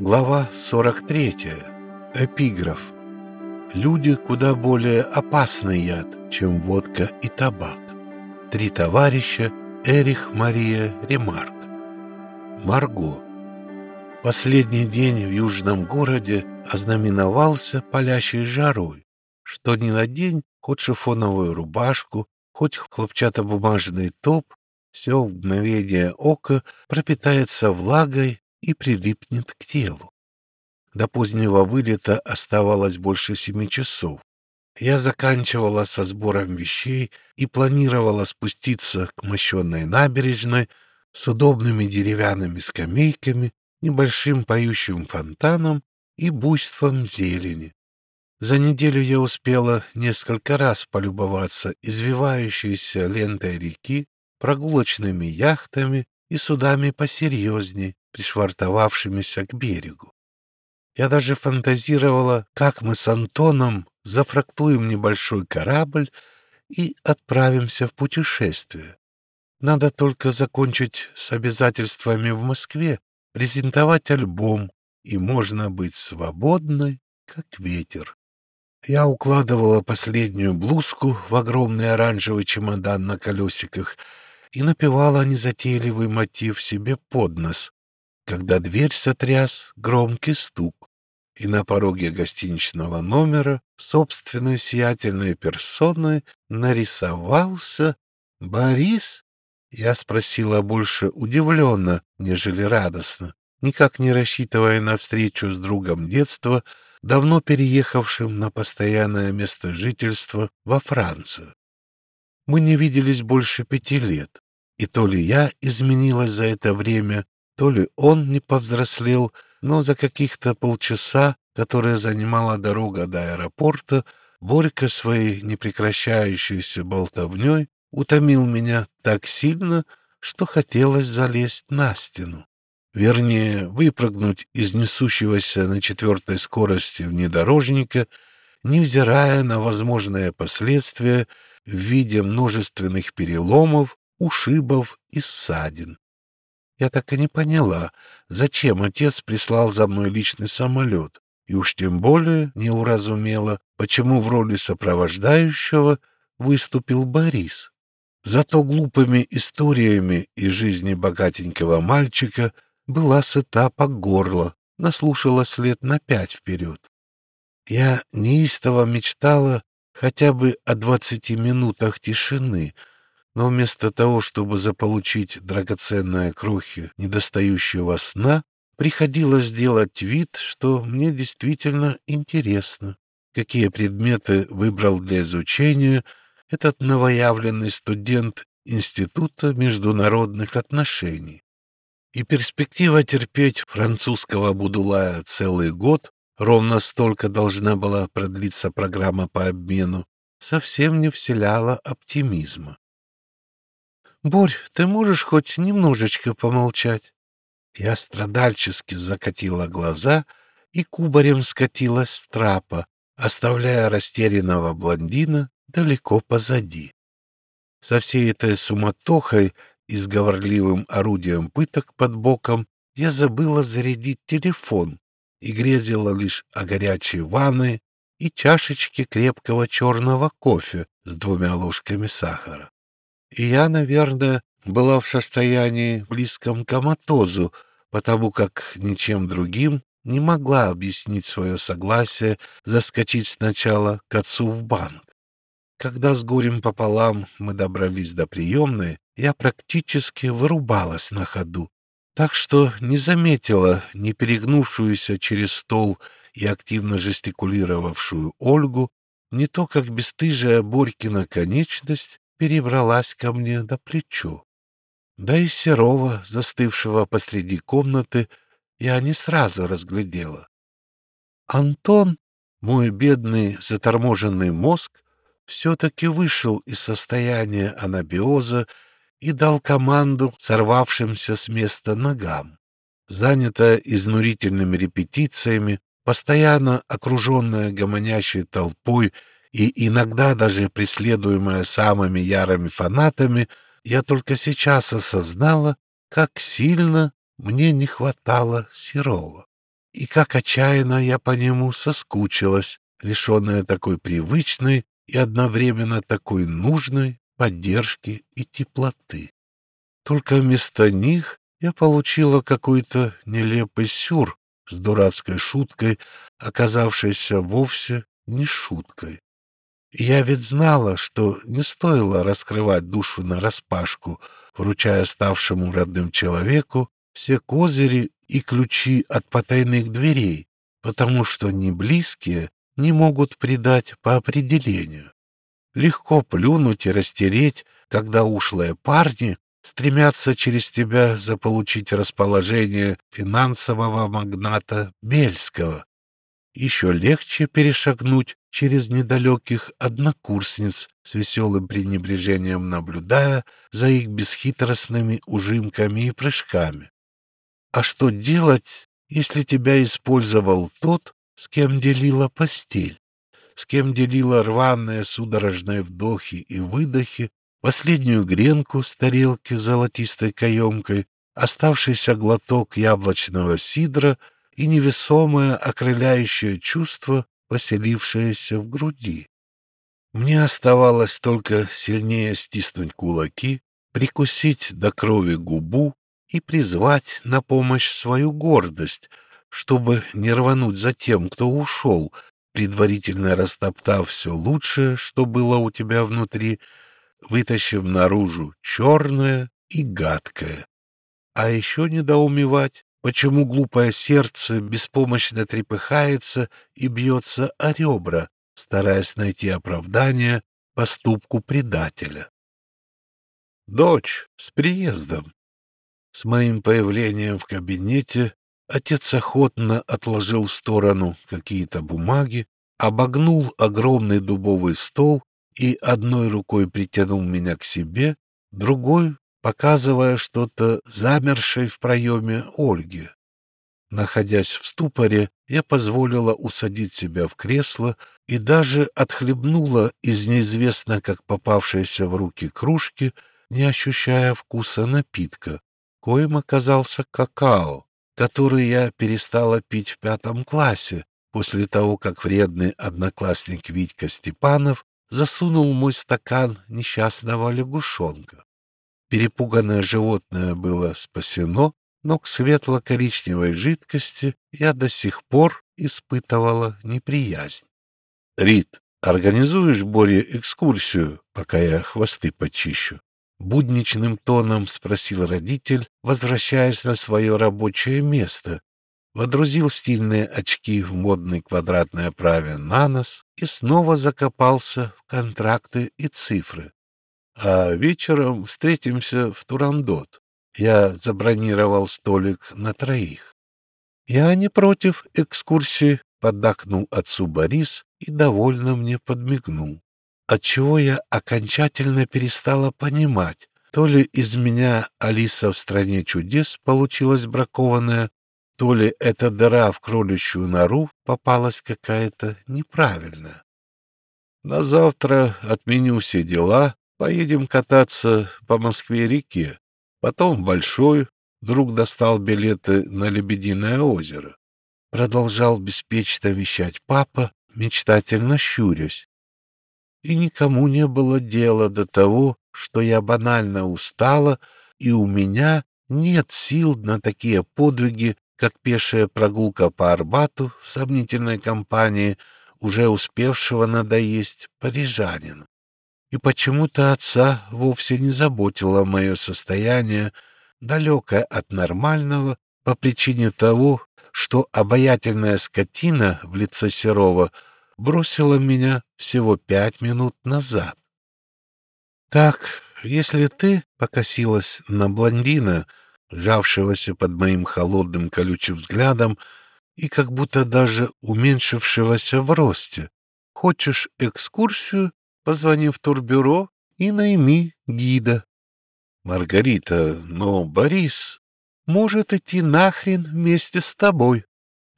Глава 43. Эпиграф. Люди куда более опасный яд, чем водка и табак. Три товарища Эрих Мария Ремарк. Марго. Последний день в южном городе ознаменовался палящей жарой. Что ни на день, хоть шифоновую рубашку, хоть хлопчатобумажный топ, все в мгновение ока пропитается влагой и прилипнет к телу. До позднего вылета оставалось больше семи часов. Я заканчивала со сбором вещей и планировала спуститься к мощенной набережной с удобными деревянными скамейками, небольшим поющим фонтаном и буйством зелени. За неделю я успела несколько раз полюбоваться извивающейся лентой реки, прогулочными яхтами и судами посерьезней, пришвартовавшимися к берегу. Я даже фантазировала, как мы с Антоном зафрактуем небольшой корабль и отправимся в путешествие. Надо только закончить с обязательствами в Москве, презентовать альбом, и можно быть свободной, как ветер. Я укладывала последнюю блузку в огромный оранжевый чемодан на колесиках и напевала незатейливый мотив себе под нос, когда дверь сотряс громкий стук, и на пороге гостиничного номера собственной сиятельной персоной нарисовался Борис. Я спросила больше удивленно, нежели радостно, никак не рассчитывая на встречу с другом детства, давно переехавшим на постоянное место жительства во Францию. Мы не виделись больше пяти лет, и то ли я изменилась за это время, то ли он не повзрослел, но за каких-то полчаса, которые занимала дорога до аэропорта, Борька своей непрекращающейся болтовней утомил меня так сильно, что хотелось залезть на стену. Вернее, выпрыгнуть из несущегося на четвертой скорости внедорожника, невзирая на возможные последствия в виде множественных переломов, ушибов и ссадин. Я так и не поняла, зачем отец прислал за мной личный самолет, и уж тем более не уразумела, почему в роли сопровождающего выступил Борис. Зато глупыми историями из жизни богатенького мальчика была сыта по горло, наслушалась лет на пять вперед. Я неистово мечтала хотя бы о двадцати минутах тишины, но вместо того, чтобы заполучить драгоценные крохи недостающего сна, приходилось делать вид, что мне действительно интересно, какие предметы выбрал для изучения этот новоявленный студент Института международных отношений. И перспектива терпеть французского Будулая целый год, ровно столько должна была продлиться программа по обмену, совсем не вселяла оптимизма. Борь, ты можешь хоть немножечко помолчать? Я страдальчески закатила глаза и кубарем скатилась с трапа, оставляя растерянного блондина далеко позади. Со всей этой суматохой и с говорливым орудием пыток под боком я забыла зарядить телефон и грезила лишь о горячей ванной и чашечке крепкого черного кофе с двумя ложками сахара. И я, наверное, была в состоянии близком к коматозу, потому как ничем другим не могла объяснить свое согласие заскочить сначала к отцу в банк. Когда с горем пополам мы добрались до приемной, я практически вырубалась на ходу, так что не заметила не перегнувшуюся через стол и активно жестикулировавшую Ольгу, не то как бесстыжая Борькина конечность перебралась ко мне до плечу. Да и Серова, застывшего посреди комнаты, я не сразу разглядела. Антон, мой бедный заторможенный мозг, все-таки вышел из состояния анабиоза и дал команду сорвавшимся с места ногам. Занятая изнурительными репетициями, постоянно окруженная гомонящей толпой и иногда даже преследуемая самыми ярыми фанатами, я только сейчас осознала, как сильно мне не хватало Серова. И как отчаянно я по нему соскучилась, лишенная такой привычной и одновременно такой нужной поддержки и теплоты. Только вместо них я получила какой-то нелепый сюр с дурацкой шуткой, оказавшейся вовсе не шуткой. Я ведь знала, что не стоило раскрывать душу нараспашку, вручая ставшему родным человеку все козыри и ключи от потайных дверей, потому что не близкие не могут предать по определению. Легко плюнуть и растереть, когда ушлые парни стремятся через тебя заполучить расположение финансового магната Бельского. Еще легче перешагнуть через недалеких однокурсниц с веселым пренебрежением наблюдая за их бесхитростными ужимками и прыжками. А что делать, если тебя использовал тот, с кем делила постель, с кем делила рваные судорожные вдохи и выдохи, последнюю гренку с тарелки золотистой каемкой, оставшийся глоток яблочного сидра и невесомое окрыляющее чувство, поселившееся в груди. Мне оставалось только сильнее стиснуть кулаки, прикусить до крови губу и призвать на помощь свою гордость, чтобы не рвануть за тем, кто ушел, предварительно растоптав все лучшее, что было у тебя внутри, вытащив наружу черное и гадкое. А еще недоумевать, почему глупое сердце беспомощно трепыхается и бьется о ребра, стараясь найти оправдание поступку предателя. «Дочь, с приездом!» С моим появлением в кабинете отец охотно отложил в сторону какие-то бумаги, обогнул огромный дубовый стол и одной рукой притянул меня к себе, другой показывая что-то замершей в проеме Ольге. Находясь в ступоре, я позволила усадить себя в кресло и даже отхлебнула из неизвестно как попавшейся в руки кружки, не ощущая вкуса напитка, коим оказался какао, который я перестала пить в пятом классе, после того, как вредный одноклассник Витька Степанов засунул мой стакан несчастного лягушонка. Перепуганное животное было спасено, но к светло-коричневой жидкости я до сих пор испытывала неприязнь. — Рит, организуешь Боре экскурсию, пока я хвосты почищу? Будничным тоном спросил родитель, возвращаясь на свое рабочее место. Водрузил стильные очки в модной квадратной оправе на нос и снова закопался в контракты и цифры. А вечером встретимся в Турандот. Я забронировал столик на троих. Я не против экскурсии, поддакнул отцу Борис и довольно мне подмигнул отчего я окончательно перестала понимать, то ли из меня Алиса в «Стране чудес» получилась бракованная, то ли эта дыра в кроличью нору попалась какая-то неправильная. На завтра отменю все дела, поедем кататься по Москве-реке, потом в Большой, вдруг достал билеты на Лебединое озеро. Продолжал беспечно вещать папа, мечтательно щурясь и никому не было дела до того, что я банально устала, и у меня нет сил на такие подвиги, как пешая прогулка по Арбату в сомнительной компании, уже успевшего надоесть парижанина. И почему-то отца вовсе не заботило мое состояние, далекое от нормального, по причине того, что обаятельная скотина в лице Серова — бросила меня всего пять минут назад. Так, если ты покосилась на блондина, жавшегося под моим холодным колючим взглядом и как будто даже уменьшившегося в росте, хочешь экскурсию, позвони в турбюро и найми гида. Маргарита, но Борис может идти нахрен вместе с тобой.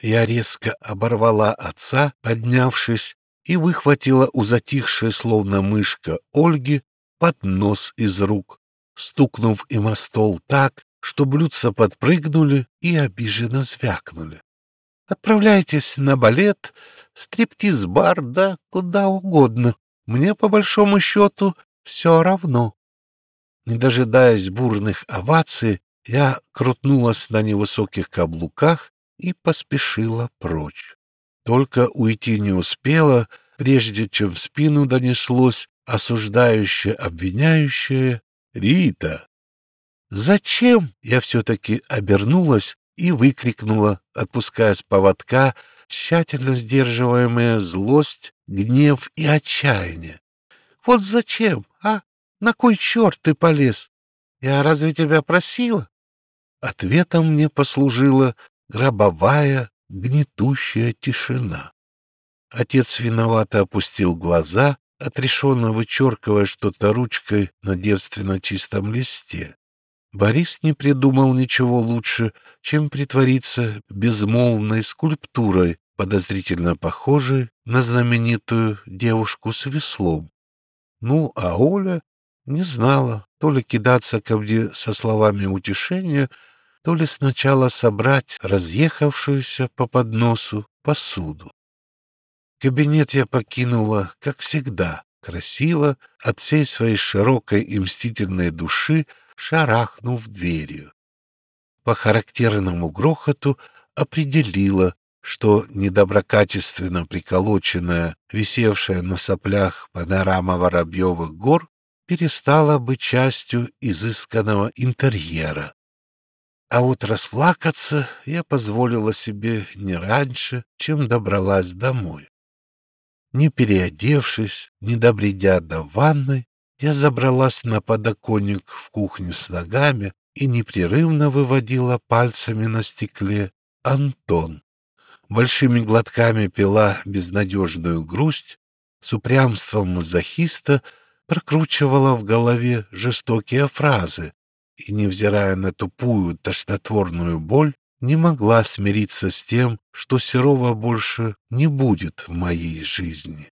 Я резко оборвала отца, поднявшись, и выхватила у затихшей, словно мышка, Ольги поднос из рук, стукнув им о стол так, что блюдца подпрыгнули и обиженно звякнули. Отправляйтесь на балет, стриптиз-бар, да куда угодно. Мне, по большому счету, все равно. Не дожидаясь бурных оваций, я крутнулась на невысоких каблуках и поспешила прочь. Только уйти не успела, прежде чем в спину донеслось осуждающее, обвиняющее «Рита!». «Зачем?» — я все-таки обернулась и выкрикнула, отпуская с поводка тщательно сдерживаемая злость, гнев и отчаяние. «Вот зачем, а? На кой черт ты полез? Я разве тебя просила?» Ответом мне послужила гробовая, гнетущая тишина. Отец виновато опустил глаза, отрешенно вычеркивая что-то ручкой на девственно чистом листе. Борис не придумал ничего лучше, чем притвориться безмолвной скульптурой, подозрительно похожей на знаменитую девушку с веслом. Ну, а Оля не знала, то ли кидаться ко мне со словами утешения, то ли сначала собрать разъехавшуюся по подносу посуду. Кабинет я покинула, как всегда, красиво, от всей своей широкой и мстительной души, шарахнув дверью. По характерному грохоту определила, что недоброкачественно приколоченная, висевшая на соплях панорама Воробьевых гор, перестала быть частью изысканного интерьера. А вот расплакаться я позволила себе не раньше, чем добралась домой. Не переодевшись, не добредя до ванной, я забралась на подоконник в кухне с ногами и непрерывно выводила пальцами на стекле «Антон». Большими глотками пила безнадежную грусть, с упрямством мазохиста прокручивала в голове жестокие фразы и, невзирая на тупую тошнотворную боль, не могла смириться с тем, что Серова больше не будет в моей жизни.